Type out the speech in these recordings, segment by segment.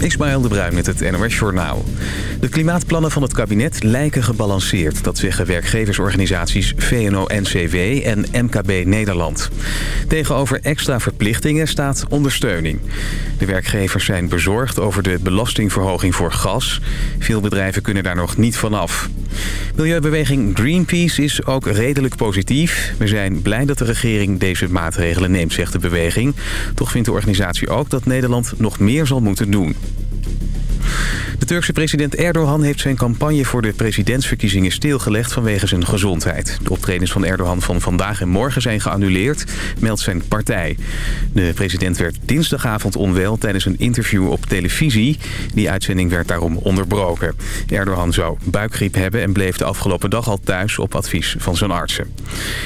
Ismaël de Bruin met het NOS Journaal. De klimaatplannen van het kabinet lijken gebalanceerd. Dat zeggen werkgeversorganisaties VNO-NCW en MKB Nederland. Tegenover extra verplichtingen staat ondersteuning. De werkgevers zijn bezorgd over de belastingverhoging voor gas. Veel bedrijven kunnen daar nog niet vanaf. Milieubeweging Greenpeace is ook redelijk positief. We zijn blij dat de regering deze maatregelen neemt, zegt de beweging. Toch vindt de organisatie ook dat Nederland nog meer zal moeten doen. De Turkse president Erdogan heeft zijn campagne voor de presidentsverkiezingen stilgelegd vanwege zijn gezondheid. De optredens van Erdogan van vandaag en morgen zijn geannuleerd, meldt zijn partij. De president werd dinsdagavond onwel tijdens een interview op televisie. Die uitzending werd daarom onderbroken. Erdogan zou buikgriep hebben en bleef de afgelopen dag al thuis op advies van zijn artsen.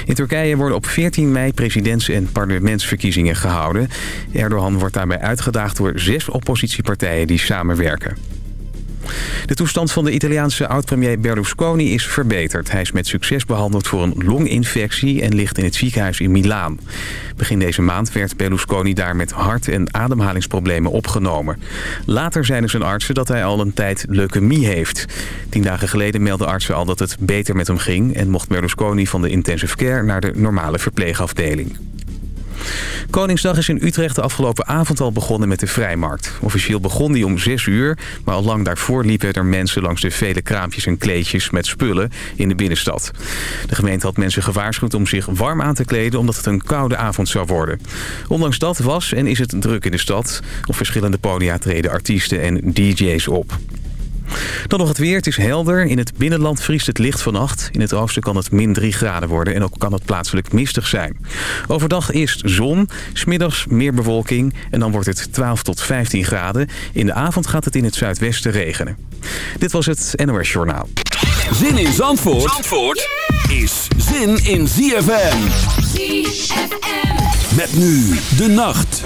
In Turkije worden op 14 mei presidents- en parlementsverkiezingen gehouden. Erdogan wordt daarbij uitgedaagd door zes oppositiepartijen die samenwerken. De toestand van de Italiaanse oud-premier Berlusconi is verbeterd. Hij is met succes behandeld voor een longinfectie en ligt in het ziekenhuis in Milaan. Begin deze maand werd Berlusconi daar met hart- en ademhalingsproblemen opgenomen. Later zeiden zijn artsen dat hij al een tijd leukemie heeft. Tien dagen geleden meldde artsen al dat het beter met hem ging... en mocht Berlusconi van de intensive care naar de normale verpleegafdeling. Koningsdag is in Utrecht de afgelopen avond al begonnen met de vrijmarkt. Officieel begon die om 6 uur, maar al lang daarvoor liepen er mensen langs de vele kraampjes en kleedjes met spullen in de binnenstad. De gemeente had mensen gewaarschuwd om zich warm aan te kleden omdat het een koude avond zou worden. Ondanks dat was en is het druk in de stad. Op verschillende podia treden artiesten en dj's op. Dan nog het weer. Het is helder. In het binnenland vriest het licht vannacht. In het oosten kan het min 3 graden worden en ook kan het plaatselijk mistig zijn. Overdag eerst zon, smiddags meer bewolking en dan wordt het 12 tot 15 graden. In de avond gaat het in het zuidwesten regenen. Dit was het NOS Journaal. Zin in Zandvoort, Zandvoort is zin in ZFM. ZFM. Met nu de nacht.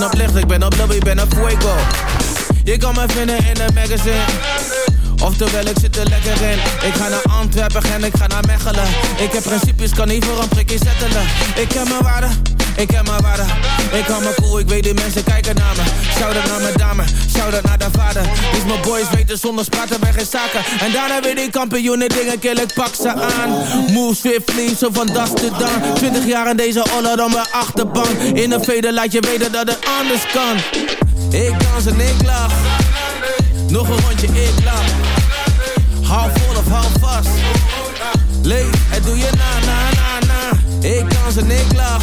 ben op licht, ik ben op lobby, ik ben op fuego Je kan me vinden in een magazine Oftewel, ik zit er lekker in Ik ga naar Antwerpen en ik ga naar Mechelen Ik heb principes, kan niet voor een prikje zetten. Ik heb mijn waarde ik heb mijn waarde. Ik hou me cool, ik weet de mensen kijken naar me. Shout-out naar mijn dame, shout-out naar de vader. Is mijn boys weten zonder spraten bij geen zaken. En daarna weer die kampioenen dingen kill, ik pak ze aan. Move swiftly, zo van das te dan. Twintig jaar in deze honor dan mijn achterbank. In een veder laat je weten dat het anders kan. Ik dans en ik lach. Nog een rondje, ik lach. Half vol of half vast. Lee, het doe je na, na, na, na. Ik dans en ik lach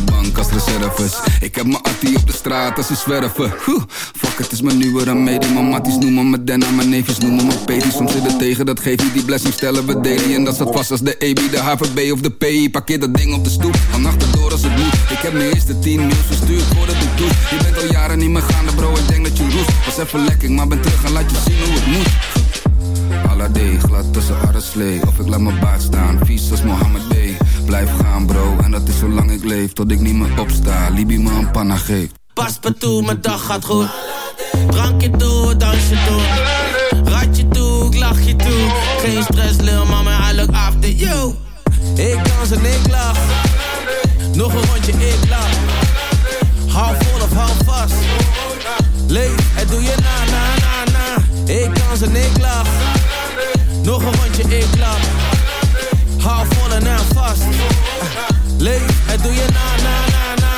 ik heb mijn attie op de straat als ze zwerven. Fuck, het is mijn nieuwe mede. Mijn matties noemen me Denna, mijn neefjes noemen me Pedi. Soms zit tegen, dat geeft je die blessing, stellen we daily. En dat staat vast als de AB, de HVB of de PI. Parkeer dat ding op de stoep, Nacht door als het moet. Ik heb mijn eerste tien mails verstuurd voor de toets Je bent al jaren niet meer gaande, bro, ik denk dat je roest. Was even lekker, maar ben terug en laat je zien hoe het moet. Aladdin, glad tussen arreslee. Of ik laat mijn baas staan, vies als Mohammed blijf gaan bro En dat is zolang ik leef Tot ik niet meer opsta Libi me een panna geeft Pas maar toe, mijn dag gaat goed je toe, je toe je toe, ik lach je toe Geen stress, lil mama, I look after you Ik dans en ik lach Nog een rondje, ik lach Half vol of half vast Leef en doe je na, na, na, na Ik dans en ik lach Nog een rondje, ik lach Hou vol en aan vast. Leef en doe na, na, na, na.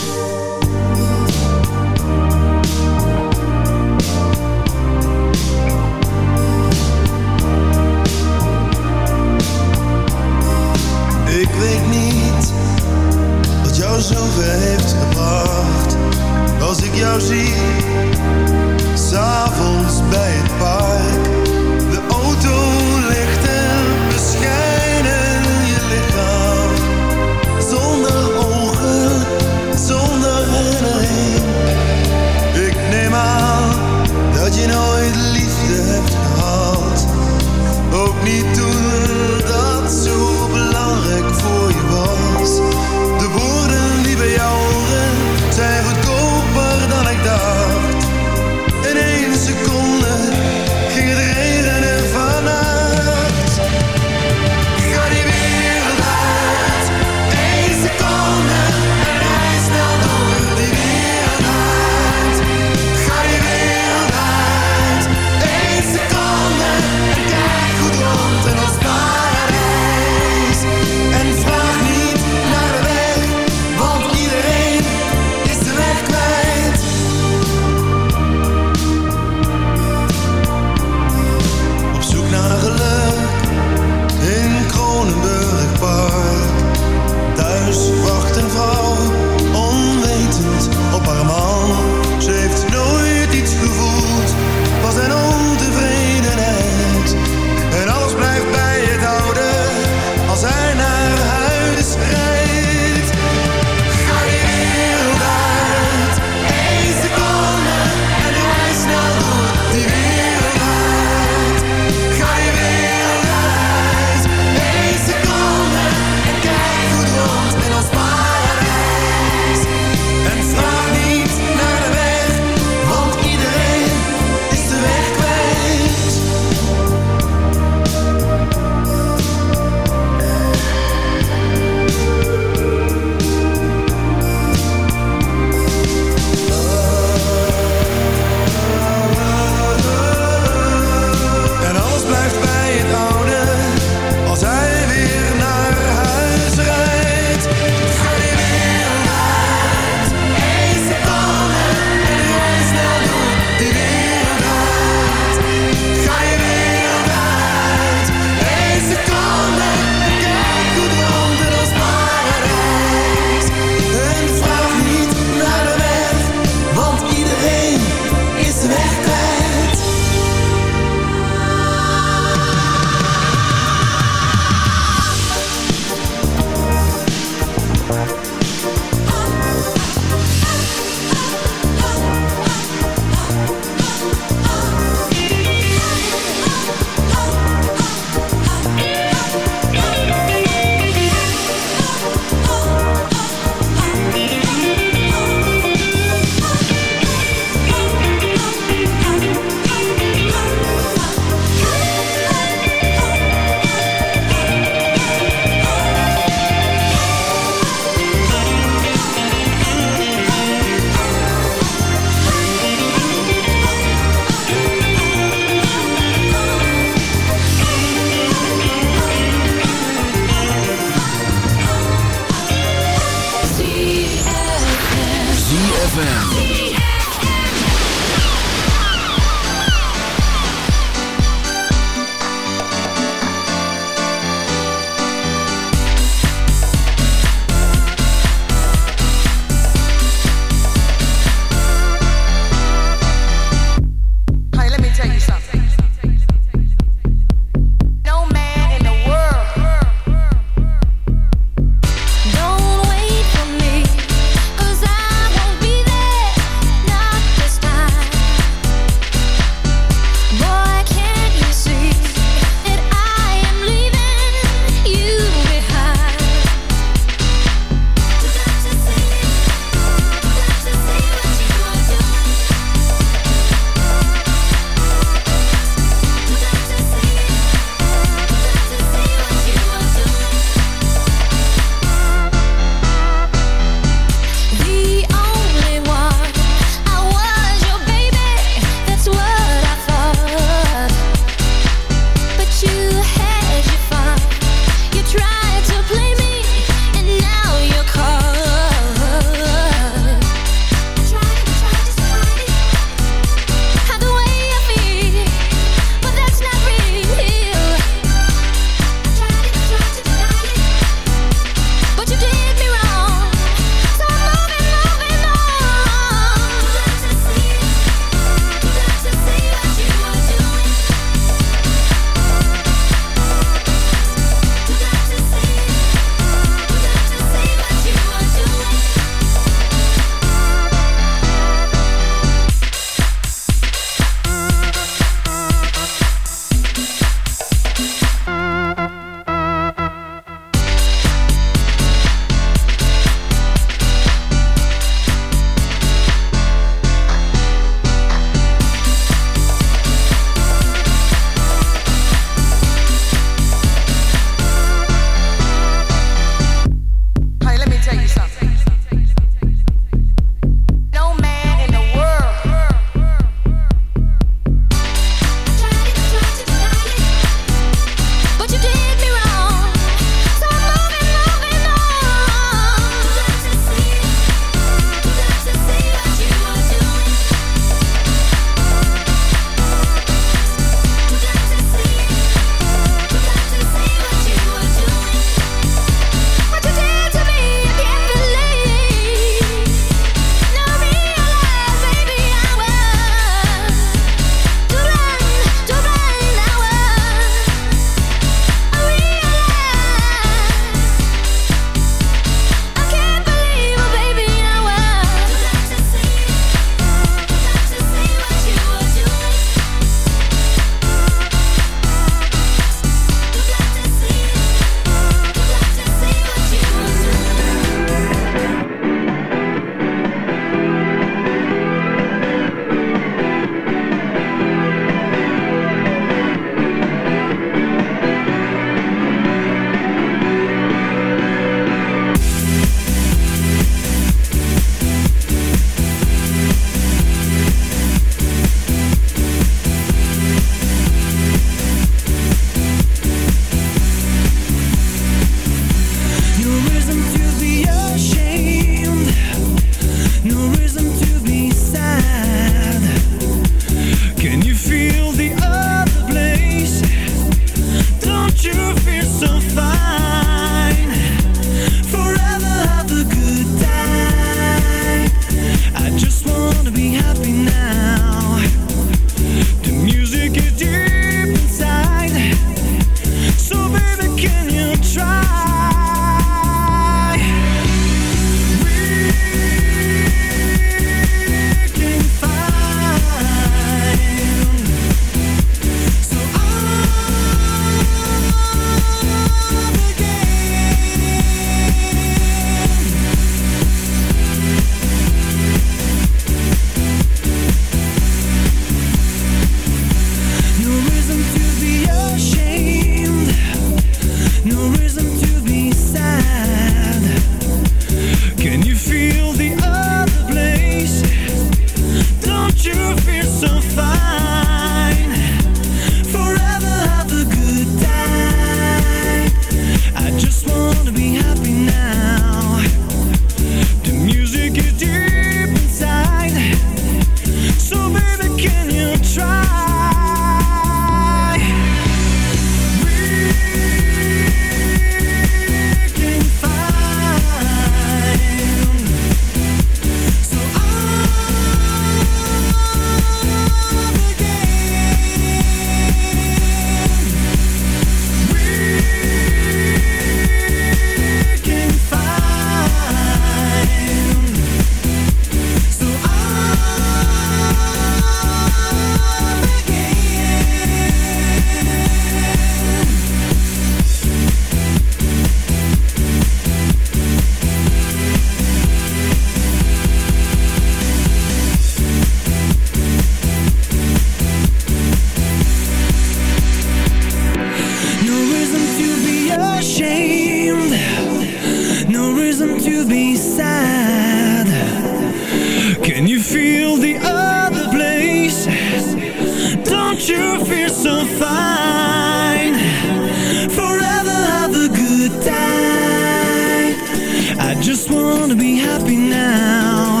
just wanna be happy now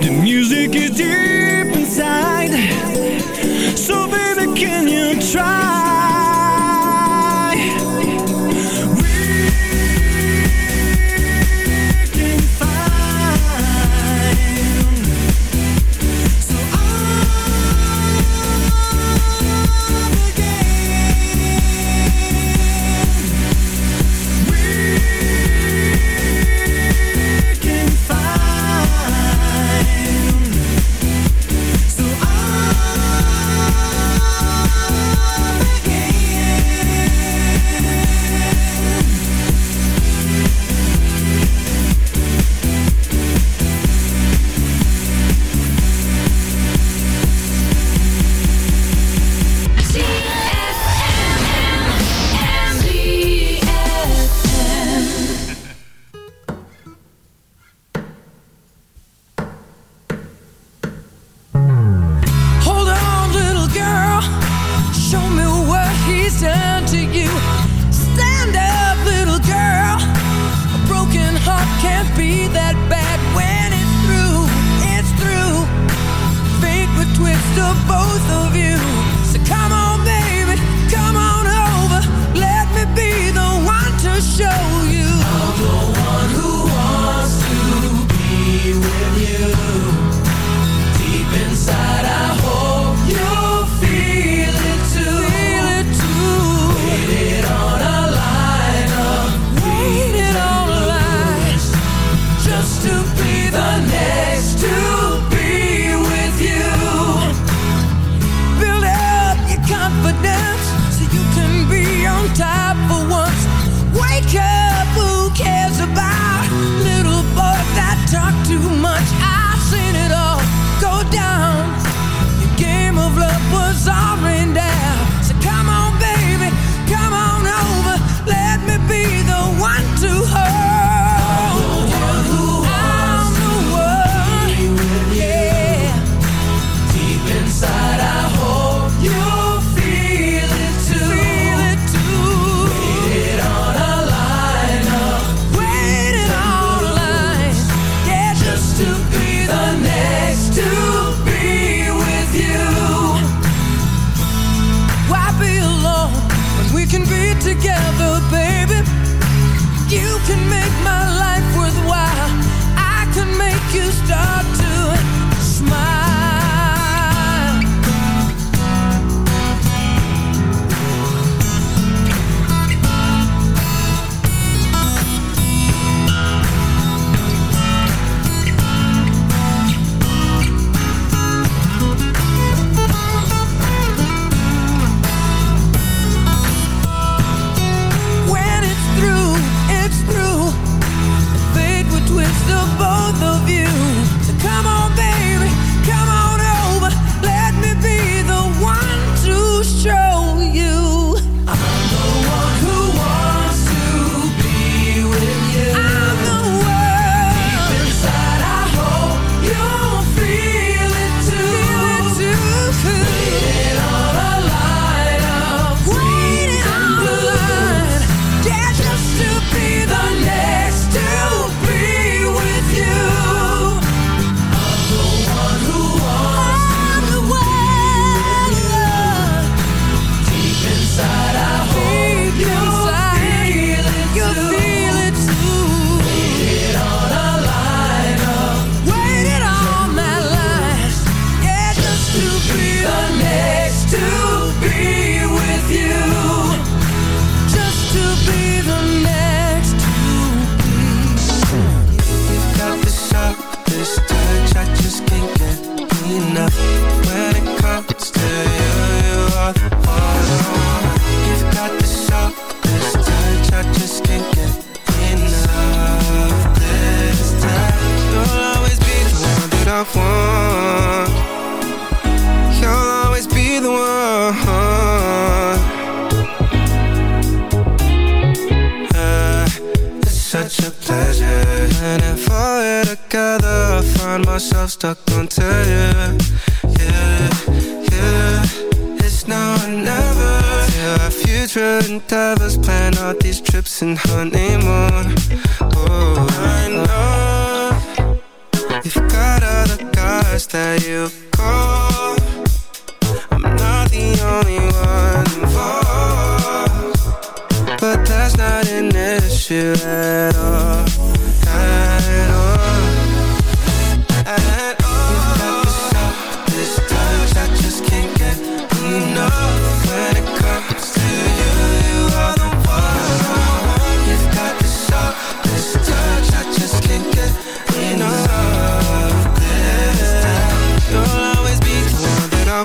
The music is here confidence so you can be on top for once. Wake up.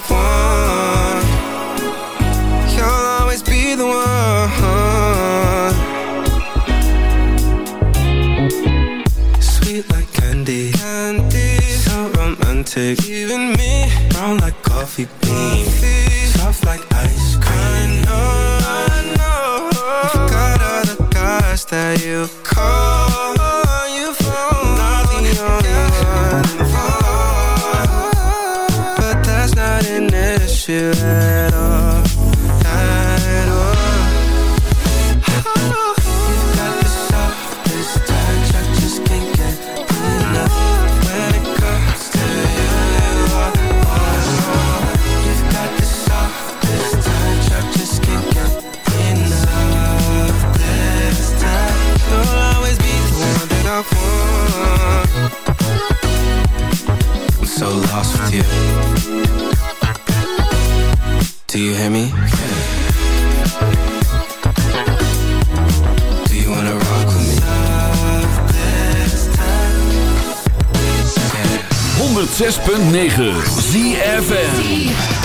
I want. You'll always be the one. Sweet like candy, candy, so romantic. Even me, brown like coffee bean, soft like ice cream. I know, I know. You got all the guys that you. 106.9 ZFN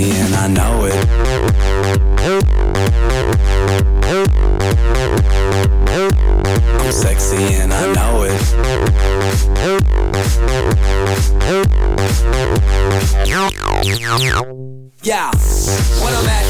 happy and I know it. I'm sexy and I know it. Yeah, What I'm at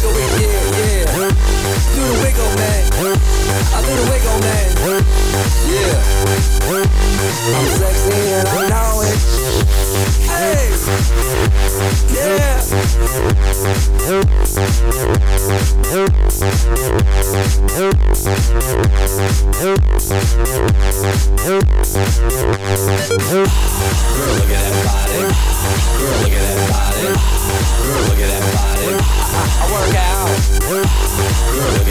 do the wiggle, man. I do the wiggle, man. Yeah. I'm sexy and I know it. Hey. Yeah. Girl, look at that body. Girl, look at that body. Girl, look at that body. I, work out. look at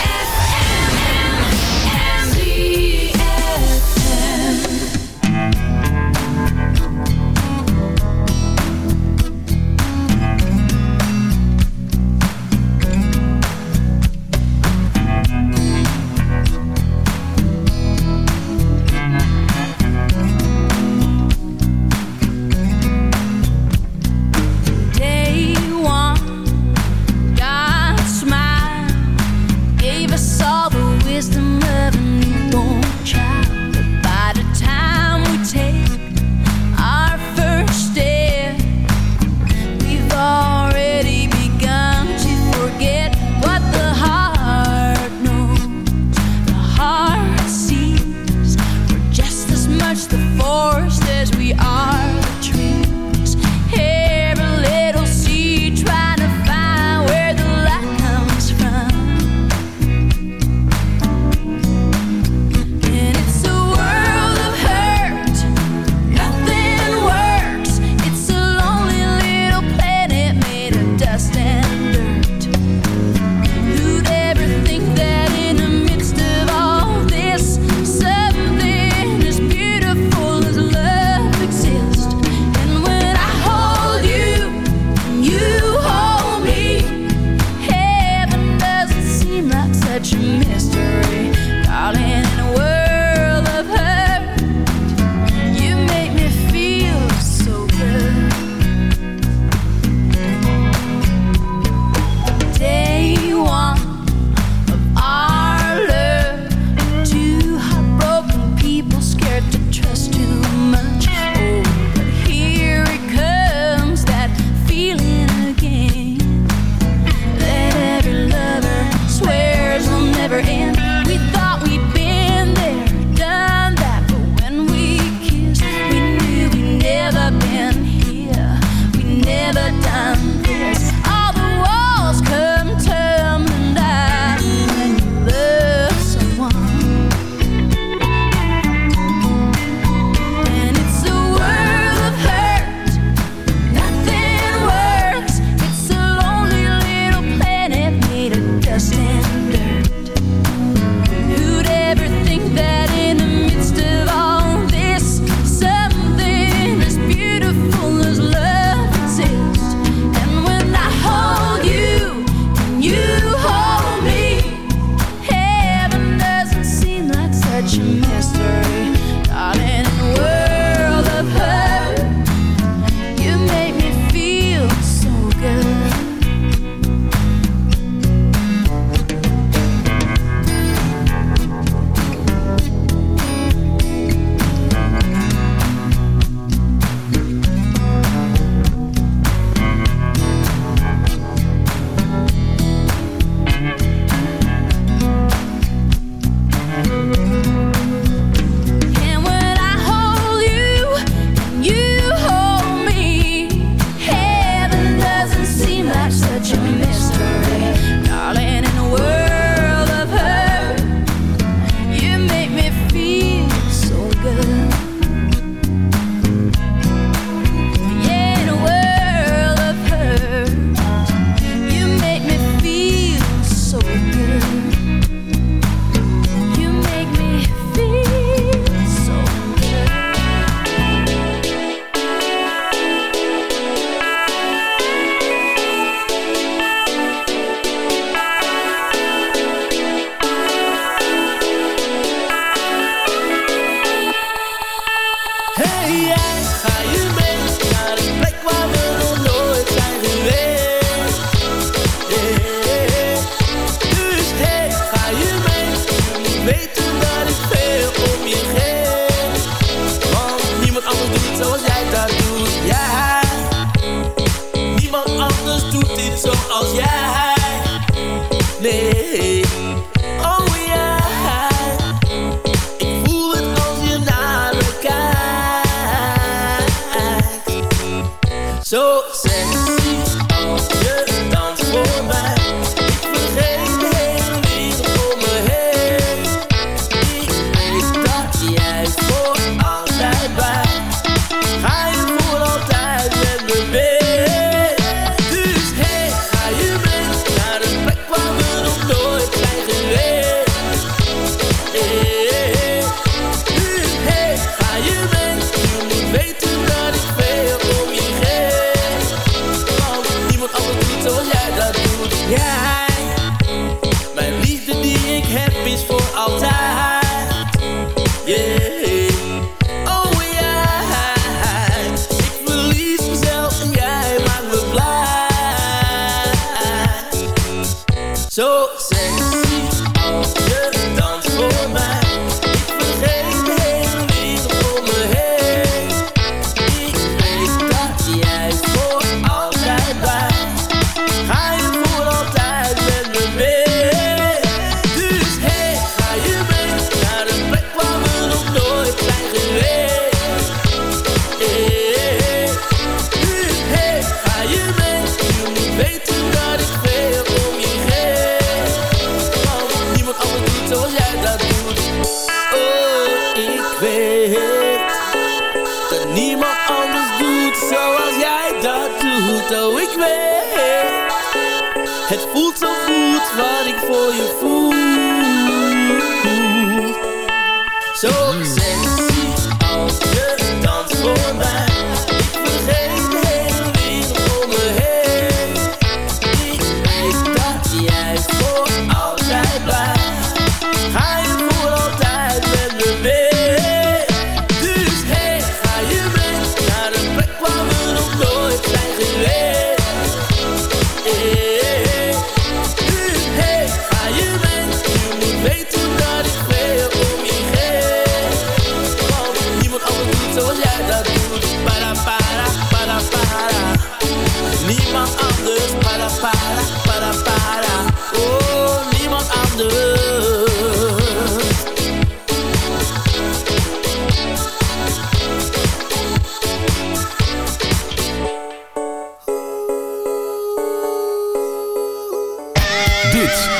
misery, darling, in a world.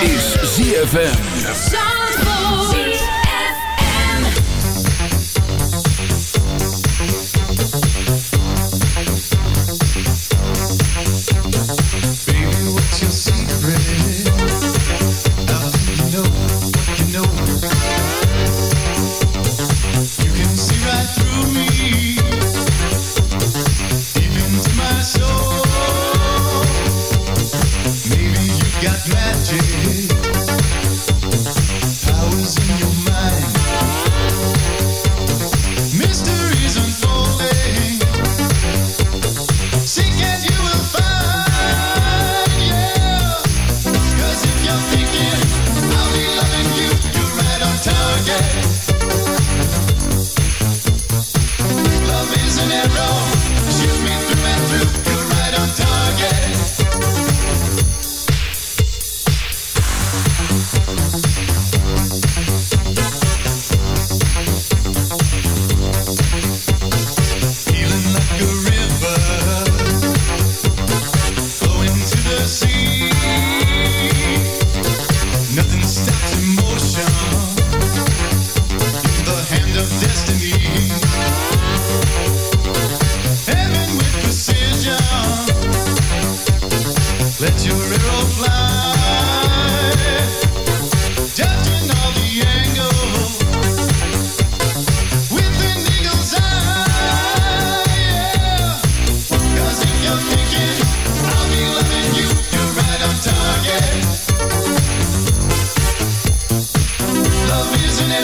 is ZFM.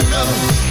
know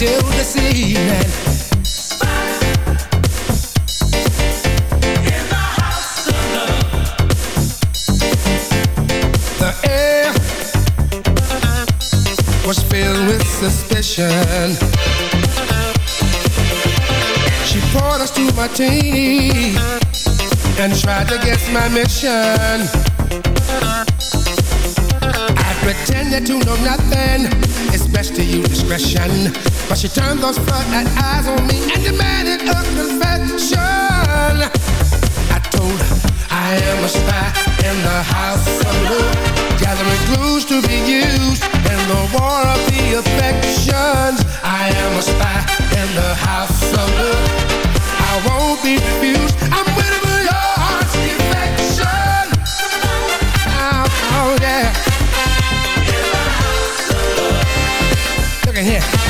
do the evening. was filled with suspicion She And tried to guess my mission I pretended to know nothing It's best to use discretion but she turned those front eyes on me and demanded a confession. I told her I am a spy in the house of love, gathering clues to be used in the war of the affections. I am a spy in the house of love. I won't be refused. I'm waiting for your heart's affection. Oh, oh yeah. In the house of love. Look at here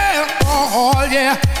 Oh oh yeah.